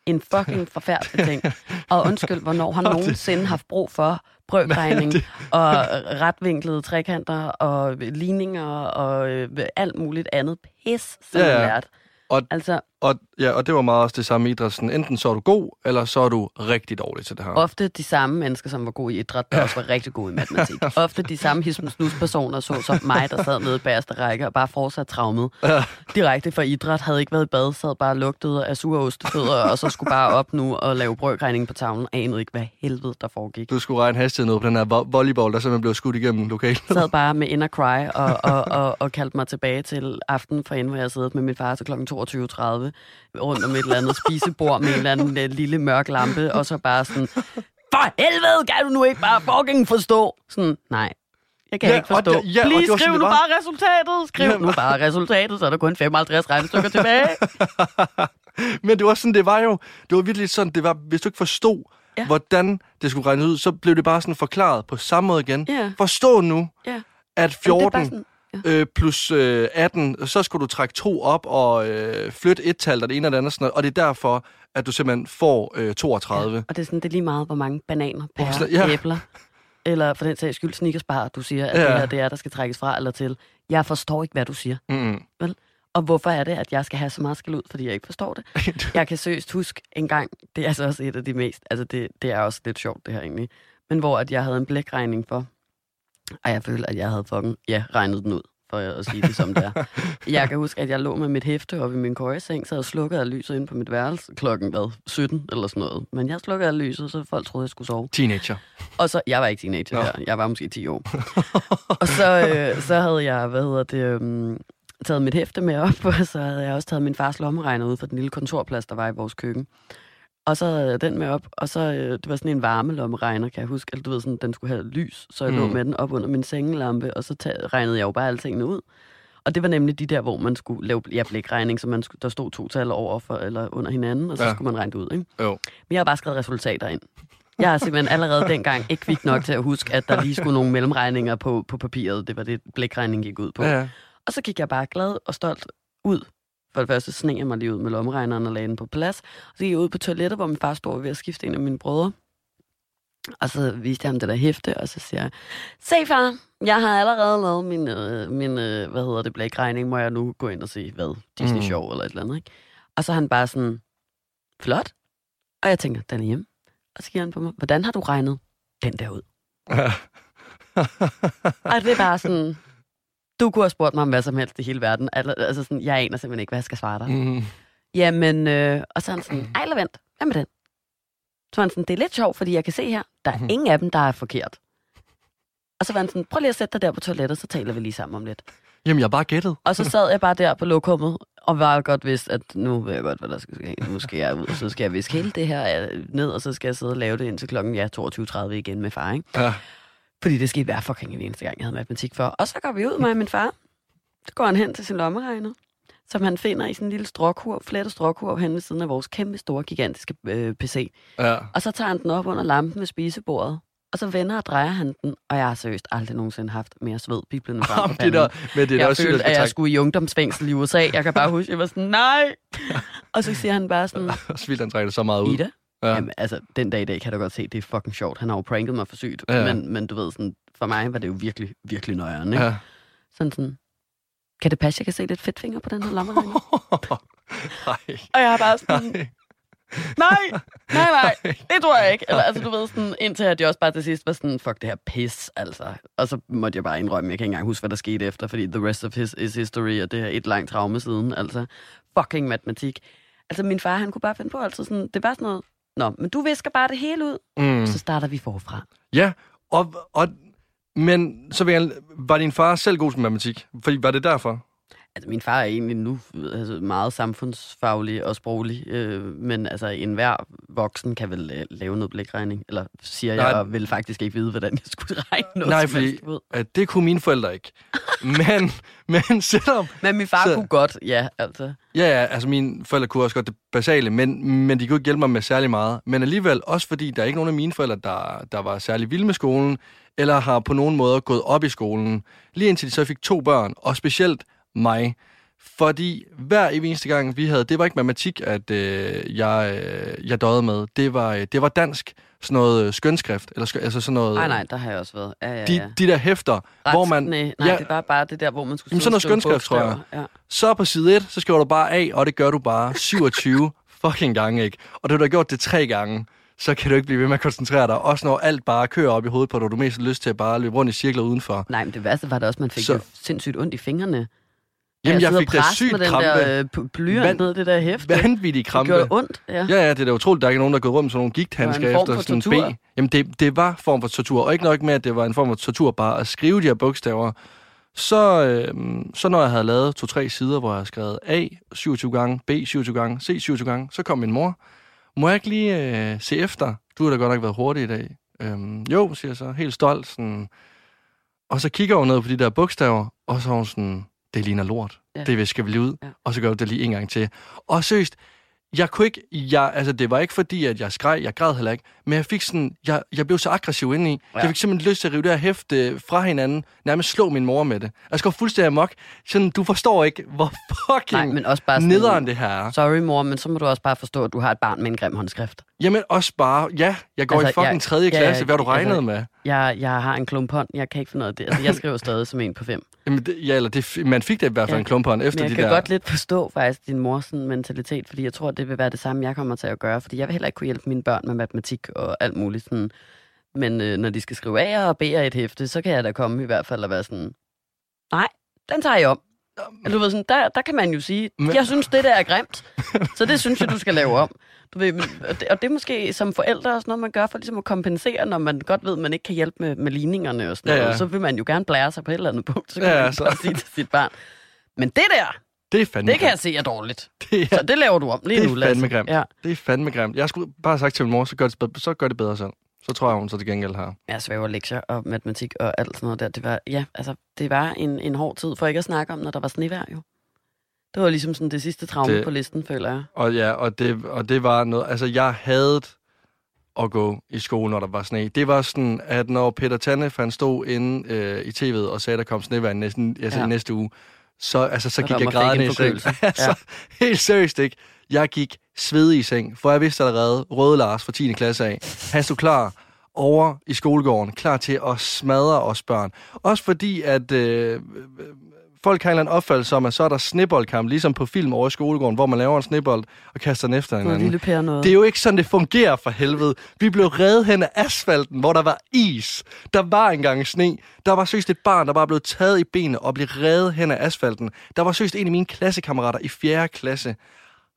En fucking forfærdelig ting. Og undskyld, hvornår har nogensinde haft brug for brøkregning og retvinklede trekanter og ligninger og øh, alt muligt andet pis, som Ja, ja, Altså, og, ja, og det var meget også det samme i idrætten. Enten så er du god, eller så er du rigtig dårlig til det her. ofte de samme mennesker, som var gode i idræt, der også var rigtig gode i matematik. Ofte de samme hismens-personer, så som mig, der sad nede i bagerste række og bare fortsat traumet. Direkte fra idræt, havde ikke været i bad, sad bare og lugtede af sure ostefødder, og så skulle bare op nu og lave brøkregning på tavlen. Anede ikke, hvad helvede der foregik. Du skulle regne hastigheden ud på den her vo- volleyball, der simpelthen blev skudt igennem lokalet. sad bare med inner cry og, og, og, og kaldte mig tilbage til aften for hvor jeg sad med min far til kl. 22.30 rundt om et eller andet spisebord med en eller anden øh, lille mørk lampe, og så bare sådan, for helvede, kan du nu ikke bare fucking forstå? Sådan, nej, jeg kan Ja, ikke og forstå. det- ja, og Please, det var skriv nu det var. bare resultatet. Skriv Ja, nu bare resultatet, så er der kun 55 regnestykker tilbage. Men det var sådan, det var jo, det var virkelig sådan, det var, hvis du ikke forstod, ja. Hvordan det skulle regnes ud, så blev det bare sådan forklaret på samme måde igen. Ja. Forstå nu, Ja. at det er bare 14 sådan, øh, plus øh, 18, så skulle du trække to op og øh, flytte et tal, og det ene og det andet, sådan noget, og det er derfor, at du simpelthen får øh, 32. Og det er sådan, det er lige meget, hvor mange bananer, pærer, ja. ja. æbler, eller for den sags skyld sneakersbar, du siger, at Ja. ja. det her det er, der skal trækkes fra eller til. Jeg forstår ikke, hvad du siger. Mm. Vel? Og hvorfor er det, at jeg skal have så meget skæld ud, fordi jeg ikke forstår det? Jeg kan seriøst huske en gang, det er altså også et af de mest, altså det, det er også lidt sjovt det her egentlig, men hvor at jeg havde en blækregning for, og jeg følte, at jeg havde fucking, ja, regnet den ud, for at sige det som det er. Jeg kan huske, at jeg lå med mit hæfte oppe i min køjeseng, så jeg slukkede af lyset ind på mit værelse klokken, hvad, 17 eller sådan noget. Men jeg slukkede af lyset, så folk troede, jeg skulle sove. Teenager. Og så, jeg var ikke teenager Nå. her, jeg var måske 10 år. og så, øh, så havde jeg, hvad hedder det, øhm, taget mit hæfte med op, og så havde jeg også taget min fars lommeregner ud fra den lille kontorplads, der var i vores køkken. Og så havde jeg den med op, og så, øh, det var sådan en varme lommeregner, kan jeg huske. Eller du ved, sådan, den skulle have lys, så jeg mm. lå med den op under min sengelampe, og så tag, regnede jeg jo bare alle tingene ud. Og det var nemlig de der, hvor man skulle lave ja, blækregning, så man skulle, der stod to tal over for, eller under hinanden, og så Ja. skulle man regne det ud. Ikke? Jo. Men jeg har bare skrevet resultater ind. Jeg har simpelthen allerede dengang ikke kvik nok til at huske, at der lige skulle nogle mellemregninger på, på papiret. Det var det, blækregningen gik ud på. Ja. Og så gik jeg bare glad og stolt ud. For det første sneg jeg mig lige ud med lommeregneren og lagde den på plads. Og så gik jeg ud på toilettet, hvor min far stod ved at skifte en af mine brødre. Og så viste jeg ham det der hæfte, og så siger jeg, se far, jeg har allerede lavet min, øh, min øh, hvad hedder det, blækregning. Må jeg nu gå ind og se, hvad, Disney Mm. Show eller et eller andet, ikke? Og så er han bare sådan, flot. Og jeg tænker, den er hjemme. Og så giver han på mig, hvordan har du regnet den der ud? Og det er bare sådan, du kunne have spurgt mig om hvad som helst i hele verden. Al- Altså sådan, jeg aner simpelthen ikke, hvad jeg skal svare dig. Mm. Jamen, øh, og så er han sådan, ej, eller vent, hvad med den? Så var han sådan, det er lidt sjovt, fordi jeg kan se her, der er ingen af dem, der er forkert. Og så var han sådan, prøv lige at sætte dig der på toilettet, så taler vi lige sammen om lidt. Jamen, jeg bare gættet. Og så sad jeg bare der på lokummet, og var godt vidst, at nu ved jeg godt, hvad der skal ske. Nu skal jeg ud, og så skal jeg viske hele det her øh, ned, og så skal jeg sidde og lave det indtil klokken ja, 22.30 igen med far, ikke? Ja. Fordi det skete hver fucking en eneste gang, jeg havde matematik for. Og så går vi ud, og min far. Så går han hen til sin lommeregner. som han finder i sådan en lille stråkurv, flettet stråkurv hen ved siden af vores kæmpe store, gigantiske øh, PC. Ja. Og så tager han den op under lampen ved spisebordet, og så vender og drejer han den, og jeg har seriøst aldrig nogensinde haft mere sved biblende frem Jamen, det der, men det er jeg følte, at jeg skulle i ungdomsfængsel i USA. Jeg kan bare huske, jeg var sådan, nej! Og så siger han bare sådan, Også vildt, han trækker så meget ud. Ida? Ja. Jamen, altså, den dag i dag kan du godt se, det er fucking sjovt. Han har jo pranket mig for sygt. Ja. Men, men du ved, sådan, for mig var det jo virkelig, virkelig nøjeren, ikke? Ja. Sådan sådan, kan det passe, jeg kan se lidt fedtfinger på den her lommeregner? Nej. Og jeg har bare sådan, nej, nej, nej, det tror jeg ikke. Eller, altså, du ved, sådan, indtil at jeg også bare til sidst var sådan, fuck det her pis, altså. Og så måtte jeg bare indrømme, jeg kan ikke engang huske, hvad der skete efter, fordi the rest of his is history, og det her et langt traume siden, altså. Fucking matematik. Altså, min far, han kunne bare finde på, altså sådan, det var sådan noget, Nå, men du visker bare det hele ud, Mm. så starter vi forfra. Ja, og, og, men så vil jeg, var din far selv god til matematik? Fordi var det derfor? Altså, min far er egentlig nu altså, meget samfundsfaglig og sproglig, øh, men altså, enhver voksen kan vel øh, lave noget blikregning, eller siger Nej. jeg, og vil faktisk ikke vide, hvordan jeg skulle regne noget Nej, fordi at det kunne mine forældre ikke. men, men selvom... Men min far så- kunne godt, ja, altså. Ja, ja, altså mine forældre kunne også godt det basale, men, men de kunne ikke hjælpe mig med særlig meget. Men alligevel, også fordi der er ikke nogen af mine forældre, der, der var særlig vilde med skolen, eller har på nogen måde gået op i skolen, lige indtil de så fik to børn, og specielt mig. Fordi hver eneste gang, vi havde, det var ikke matematik, at øh, jeg, øh, jeg døde med. Det var, øh, det var dansk, sådan noget øh, skønskrift, eller skø, altså sådan noget... Nej, nej, der har jeg også været. Ja, ja, de, ja. de der hæfter, Ret, hvor man... Nej, nej ja, det var bare det der, hvor man skulle Jamen, sådan noget skønskrift, tror jeg. Ja. Så på side 1, så skriver du bare A, og det gør du bare 27 fucking gange, ikke? Og da du har gjort det tre gange, så kan du ikke blive ved med at koncentrere dig. Også når alt bare kører op i hovedet på dig, og du har mest lyst til at bare løbe rundt i cirkler udenfor. Nej, men det værste var det også, man fik Så- sindssygt ondt i fingrene. Jamen, jeg og fik da sygt med den krampe. der øh, blyant ned, det der hæfte. Vanvittig krampe. Det gjorde ondt, ja. Ja, ja, det er da utroligt, der er ikke nogen, der er gået rundt med sådan nogle gigthandsker en efter sådan en tortur. B. Jamen, det, det var form for tortur. Og ikke nok med, at det var en form for tortur bare at skrive de her bogstaver. Så, øh, så når jeg havde lavet to-tre sider, hvor jeg havde skrevet A 27 gange, B 27 gange, C 27 gange, så kom min mor. Må jeg ikke lige øh, se efter? Du har da godt nok været hurtig i dag. Øhm, jo, siger jeg så, helt stolt. Sådan. Og så kigger hun ned på de der bogstaver, og så er hun sådan, det ligner lort. Ja. Ja. Det visker vi lige ud. Ja. Ja. Og så gør vi det lige en gang til. Og seriøst, jeg kunne ikke, jeg, altså det var ikke fordi, at jeg skreg, jeg græd heller ikke, men jeg fik sådan, jeg, jeg blev så aggressiv indeni. Ja. Jeg fik simpelthen lyst til at rive det her hæfte fra hinanden, nærmest slå min mor med det. Jeg skal fuldstændig amok. Sådan, du forstår ikke, hvor fucking Nej, men også bare sådan, nederen det her er. Sorry, mor, men så må du også bare forstå, at du har et barn med en grim håndskrift. Jamen også bare, ja, jeg går altså, i fucking jeg- 3. klasse, hvad har du regnet altså, med? Jeg, jeg har en klump hånd, jeg kan ikke finde noget af det. Altså, jeg skriver stadig som en på fem. Jamen, det, ja, eller det, man fik det i hvert fald Ja. en klump på hånden efter Men jeg de kan der... godt lidt forstå faktisk din mors sådan, mentalitet, fordi jeg tror, det vil være det samme, jeg kommer til at gøre. Fordi jeg vil heller ikke kunne hjælpe mine børn med matematik og alt muligt. Sådan. Men øh, når de skal skrive A'er og B'er i et hæfte, så kan jeg da komme i hvert fald og være sådan, nej, den tager jeg om. Eller du ved sådan, der, der kan man jo sige, Men- jeg synes, det der er grimt, så det synes jeg, du skal lave om. Du ved, men, og, det, og det er måske som forældre også noget, man gør for ligesom at kompensere, når man godt ved, at man ikke kan hjælpe med, med ligningerne og sådan Ja, noget. ja. Så vil man jo gerne blære sig på et eller andet punkt, så kan Ja, man så- bare sige til sit barn, men det der, Det er fandme det kan jeg grimt. se er dårligt. Det er, Så det laver du om lige det nu, er Lasse. fandme grimt. Ja. Det er fandme grimt. Jeg skulle bare have sagt til min mor, så gør det, bedre- så gør det bedre selv. Så tror jeg, hun så til gengæld har. Jeg svæver lektier og matematik og alt sådan noget der. Det var, ja, altså, det var en, en hård tid, for ikke at snakke om, når der var snevejr jo. Det var ligesom sådan det sidste traume Det- på listen, føler jeg. Og ja, og det, og det var noget... Altså, jeg havde at gå i skole, når der var sne. Det var sådan, at når Peter Tanne han stod inde øh, i tv'et og sagde, at der kom snevejr i næsten, altså, Ja. ja. næste uge, så, altså, så Så gik jeg grædende en i seng. altså, helt seriøst ikke. Jeg gik svedig i seng, for jeg vidste allerede, Røde Lars fra 10. klasse af, han stod klar over i skolegården, klar til at smadre os børn. Også fordi, at øh, folk har en eller anden opfattelse om, at så er der sneboldkamp, ligesom på film over i skolegården, hvor man laver en snebold og kaster den efter hinanden. lille. Det er jo ikke sådan, det fungerer for helvede. Vi blev reddet hen af asfalten, hvor der var is. Der var engang sne. Der var søst et barn, der bare blev taget i benene og blev reddet hen af asfalten. Der var søst en af mine klassekammerater i 4. klasse.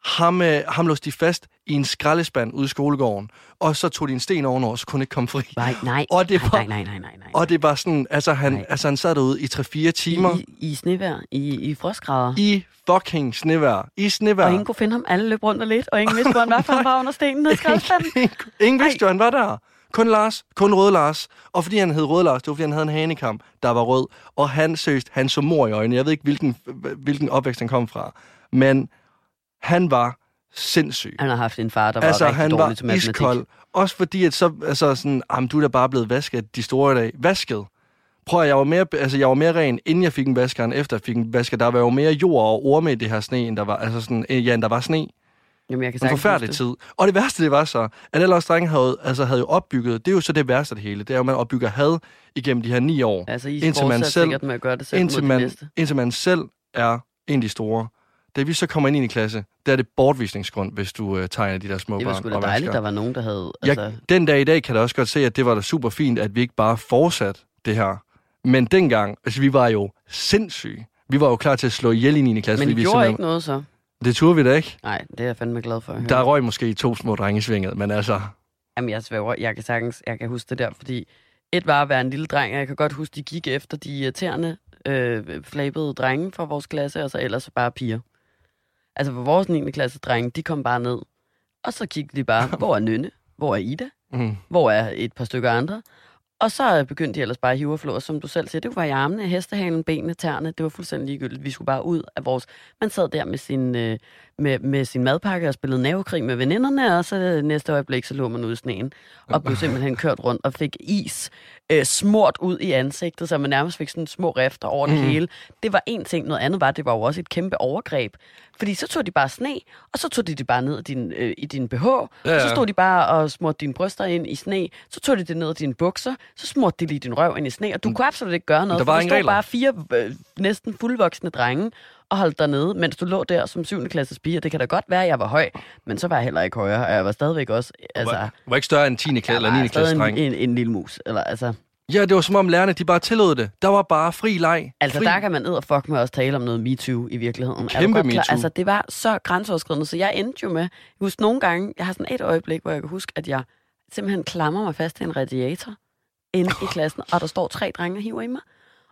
Ham, øh, ham låste de fast i en skraldespand ude i skolegården. Og så tog de en sten ovenover, så kunne ikke komme fri. Nej, nej, Og det var, nej, nej, nej, nej, nej. og det var sådan, altså han, Nej. altså han sad derude i 3-4 timer i, I, I snevejr, i, i frostgrader. i fucking snevejr. I snevejr. Og ingen kunne finde ham. Alle løb rundt og lidt, og ingen vidste, hvor han var, for han var under stenen nede i skraldespanden. ingen, ingen vidste jo, han var der. Kun Lars. Kun Røde Lars. Og fordi han hed Røde Lars, det var fordi han havde en hanekam, der var rød. Og han søst, han så mor i øjnene. Jeg ved ikke, hvilken, hvilken opvækst han kom fra. Men han var sindssyg. Han har haft en far, der var altså, rigtig han dårlig var til matematik. iskold. Også fordi, at så, altså sådan, jamen, du er da bare blevet vasket de store dage. Vasket? Prøv at jeg var mere, altså, jeg var mere ren, inden jeg fik en vasker, end efter jeg fik en vasker. Der var jo mere jord og orme i det her sne, end der var, altså sådan, øh, ja, end der var sne. Jamen, jeg kan En forfærdelig tid. Og det værste, det var så, at alle os drenge havde, altså, havde jo opbygget, det er jo så det værste af det hele, det er jo, at man opbygger had igennem de her ni år. Altså, I indtil man selv, med at gøre det selv indtil de man, næste. indtil man selv er en af de store. Da vi så kommer ind i en klasse, der er det bortvisningsgrund, hvis du øh, tegner de der små Det var børn sgu da dejligt, vasker. der var nogen, der havde... Altså, Jeg, den dag i dag kan jeg da også godt se, at det var da super fint, at vi ikke bare fortsat det her. Men dengang, altså vi var jo sindssyge. Vi var jo klar til at slå ihjel i en klasse. men I vi gjorde simpelthen- ikke noget så? Det turde vi da ikke. Nej, det er jeg fandme glad for. Der røg måske to små drenge i svinget, men altså... Jamen, jeg svæver, jeg kan sagtens, jeg kan huske det der, fordi et var at være en lille dreng, og jeg kan godt huske, de gik efter de irriterende, øh, flabede drenge fra vores klasse, og så ellers bare piger. Altså, for vores 9. klasse drenge, de kom bare ned, og så kiggede de bare, hvor er Nynne? Hvor er Ida? Mm. Hvor er et par stykker andre? Og så begyndte de ellers bare at hive og flå, som du selv siger, det var i armene, hestehalen, benene, tæerne, det var fuldstændig ligegyldigt. Vi skulle bare ud af vores... Man sad der med sin, øh, med, med sin madpakke og spillede navekrig med veninderne, og så næste øjeblik, så lå man ude i sneen, og blev simpelthen kørt rundt og fik is øh, smurt ud i ansigtet, så man nærmest fik sådan små rifter over det Mhm. hele. Det var en ting. Noget andet var, det var jo også et kæmpe overgreb. Fordi så tog de bare sne, og så tog de det bare ned i din, øh, i din BH, ja, Ja, og så stod de bare og smurte dine bryster ind i sne, så tog de det ned i dine bukser, så smurte de lige din røv ind i sne, og du kunne absolut ikke gøre noget, der for var der ingen stod regler. bare fire øh, næsten fuldvoksne drenge og holdt dig nede, mens du lå der som 7. klasses pige. Og Det kan da godt være, at jeg var høj, men så var jeg heller ikke højere, og jeg var stadigvæk også... Altså, var, var ikke større end 10. klasse eller 9. jeg var klasse dreng. en, en, en lille mus. Eller, altså, Ja, det var som om lærerne, de bare tillod det. Der var bare fri leg. altså fri... der kan man ned og fuck med også tale om noget MeToo i virkeligheden. Kæmpe? MeToo. Altså, det var så grænseoverskridende, så jeg endte jo med... Jeg husker nogle gange, jeg har sådan et øjeblik, hvor jeg kan huske, at jeg simpelthen klamrer mig fast til en radiator inde i klassen, og der står tre drenge og hiver i mig.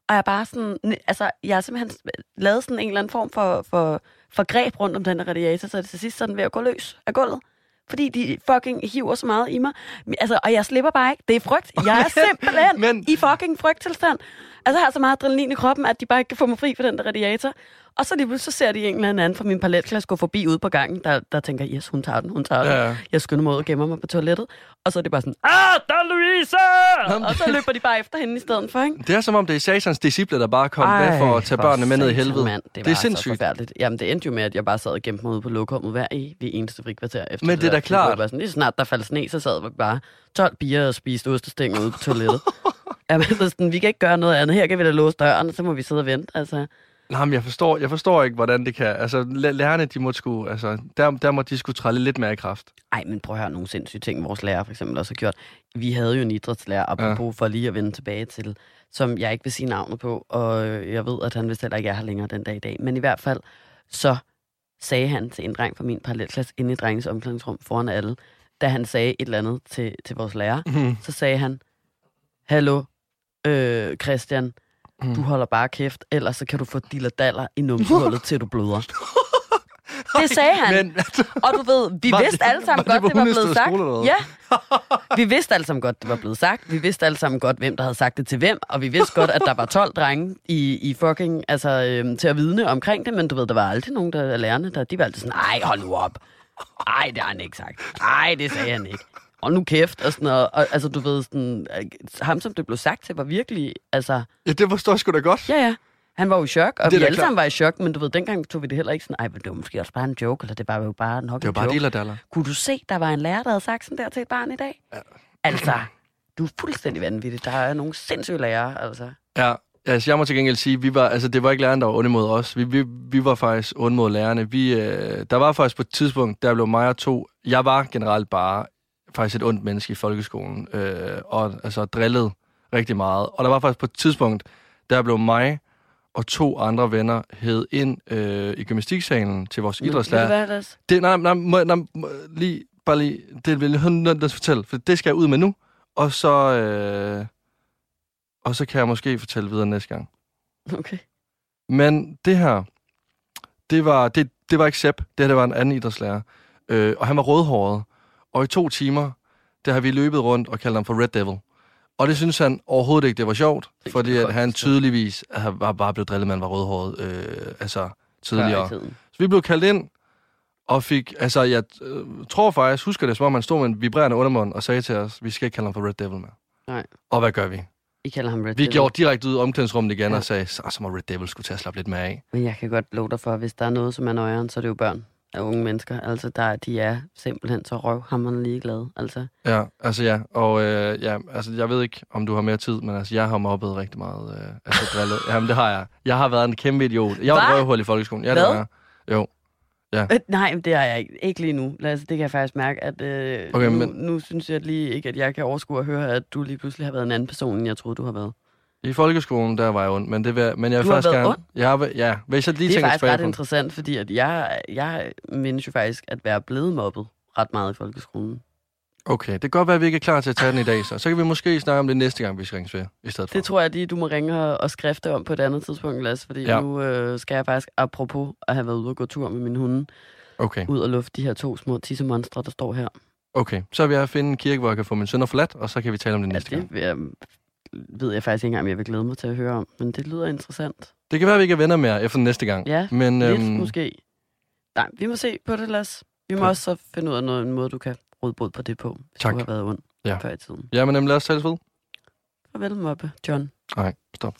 Og jeg er bare sådan, altså, jeg har simpelthen lavet sådan en eller anden form for, for, for greb rundt om den der radiator, så det til sidst sådan ved at gå løs af gulvet. Fordi de fucking hiver så meget i mig. Altså, og jeg slipper bare ikke. Det er frygt. Jeg er simpelthen Men... i fucking frygttilstand. Altså, jeg har så meget adrenalin i kroppen, at de bare ikke kan få mig fri for den der radiator. Og så lige pludselig så ser de en eller anden fra min paletklasse gå forbi ude på gangen, der, der tænker, yes, hun tager den, hun tager den. Ja, ja. Jeg skynder mig ud og gemmer mig på toilettet. Og så er det bare sådan, ah, der er Louise! Og så løber de bare efter hende i stedet for, ikke? Det er som om, det er satans disciple, der bare kom med for at tage børnene med ned i helvede. mand. Det, det er så sindssygt. forfærdeligt. Jamen, det endte jo med, at jeg bare sad og gemte mig ude på lokummet hver i det eneste frikvarter. Efter Men det er da klart. var sådan, lige snart der faldt sne, så sad vi bare 12 bier og spiste ostestænger ude på toilettet. Jamen, så sådan, vi kan ikke gøre noget andet. Her kan vi da låse døren, og så må vi sidde og vente. Altså, Nej, men jeg forstår, jeg forstår ikke, hvordan det kan... Altså, lærerne, de må sgu... Altså, der, der må de skulle trælle lidt mere i kraft. ej, men prøv at høre nogle sindssyge ting, vores lærer for eksempel også har gjort. Vi havde jo en idrætslærer, apropos ja. for lige at vende tilbage til, som jeg ikke vil sige navnet på, og jeg ved, at han vist heller ikke er her længere den dag i dag. Men i hvert fald, så sagde han til en dreng fra min parallelklasse inde i drengens omklædningsrum foran alle, da han sagde et eller andet til, til vores lærer, Mhm. så sagde han, Hallo, øh, Christian, Mhm. du holder bare kæft, ellers så kan du få dillerdaller i numsehullet, til du bløder. Det sagde han. Men, Og du ved, vi Var vidste det- alle sammen var det godt, på det var blevet sagt. Ja. Vi vidste alle sammen godt, det var blevet sagt. Vi vidste alle sammen godt, hvem der havde sagt det til hvem. Og vi vidste godt, at der var 12 drenge i, i fucking, altså, øhm, til at vidne omkring det. Men du ved, der var aldrig nogen der af lærerne, der de var altid sådan, ej, hold nu op. Ej, det har han ikke sagt. Ej, det sagde han ikke. Hold nu kæft. Og sådan, og, og, altså, du ved, sådan, øh, ham, som det blev sagt til, var virkelig, altså, ja, det forstår jeg sgu da godt. Ja, ja. Han var jo i chok, og Det vi alle sammen var i chok, men du ved, dengang tog vi det heller ikke sådan, ej, men det var måske også bare en joke, eller det var jo bare nok Det var bare joke. dillerdaller. Kunne du se, der var en lærer, der havde sagt sådan der til et barn i dag? Ja. Altså, du er fuldstændig vanvittig. Der er nogle sindssyge lærere, altså. Ja, altså jeg må til gengæld sige, vi var, altså det var ikke læreren, der var onde mod os. Vi, vi, vi var faktisk onde mod lærerne. Vi, øh, der var faktisk på et tidspunkt, der blev mig og to, jeg var generelt bare faktisk et ondt menneske i folkeskolen, øh, og altså drillet rigtig meget. Og der var faktisk på et tidspunkt, der blev mig og to andre venner hed ind øh, i gymnastiksalen til vores idrætslærer. Lars? Det, nej, nej, må, nej, må, lige, bare lige, det vil jeg nødt fortælle, for det skal jeg ud med nu, og så, øh, og så kan jeg måske fortælle videre næste gang. Okay. Men det her, det var, det, det var ikke Sepp, det her det var en anden idrætslærer, øh, og han var rødhåret, og i to timer, der har vi løbet rundt og kaldt ham for Red Devil. Og det synes han overhovedet ikke, det var sjovt, Det fordi at han tydeligvis var bare blevet drillet, man var rødhåret, øh, altså tidligere. Så vi blev kaldt ind, og fik, altså jeg øh, tror faktisk, husker det, som om man stod med en vibrerende undermund og sagde til os, vi skal ikke kalde ham for Red Devil mere. Nej. Og hvad gør vi? I kalder ham Red Vi Devil. gjorde direkte ud i omklædningsrummet igen Ja. og sagde, så, så må Red Devil skulle tage at slappe lidt mere af. Men jeg kan godt love dig for, at hvis der er noget, som er nøjeren, så er det jo børn af unge mennesker. Altså, der, de er simpelthen så røvhammerende ligeglade. Altså, Ja, altså ja, og øh, ja, altså jeg ved ikke, om du har mere tid, men altså jeg har mobbet rigtig meget. Øh, altså drillet. Jamen det har jeg. Jeg har været en kæmpe idiot. Jeg var et røvhul i folkeskolen. Ja, det Hvad? var jeg. Jo. Ja. øh, nej, men det er jeg ikke. Ikke lige nu. Altså, det kan jeg faktisk mærke, at øh, Okay, nu, men- nu synes jeg lige ikke, at jeg kan overskue at høre, at du lige pludselig har været en anden person, end jeg troede, du har været. I folkeskolen, der var jeg ond, men, det vil, men jeg Du har faktisk været gerne... ond? Jeg har, ja, hvis jeg lige det er faktisk ret på... interessant, fordi at jeg, jeg mindes jo faktisk at være blevet mobbet ret meget i folkeskolen. Okay, det kan godt være, at vi ikke er klar til at tage den i dag, så. Så kan vi måske snakke om det næste gang, vi skal ringe ved, i stedet for. Det tror jeg lige, du må ringe og, og skrifte om på et andet tidspunkt, Lasse, fordi Ja. nu øh, skal jeg faktisk, apropos at have været ude og gå tur med min hunde, Okay, ud og lufte de her to små tissemonstre, der står her. okay. Så vil jeg finde en kirke, hvor jeg kan få min sønner forladt, og så kan vi tale om det Ja, næste gang. det vil jeg, ved jeg faktisk ikke engang, om jeg vil glæde mig til at høre om, men det lyder interessant. Det kan være, at vi ikke er venner mere efter næste gang. Ja, men, Lidt øhm, måske. Nej, vi må se på det, Lasse. Vi må Ja. også så finde ud af noget, en måde, du kan råde bod på det på, hvis Tak. du har været ond Ja. før i tiden. Ja, men øhm, lad os tales ved. Farvel, mobbe, John. Nej, stop.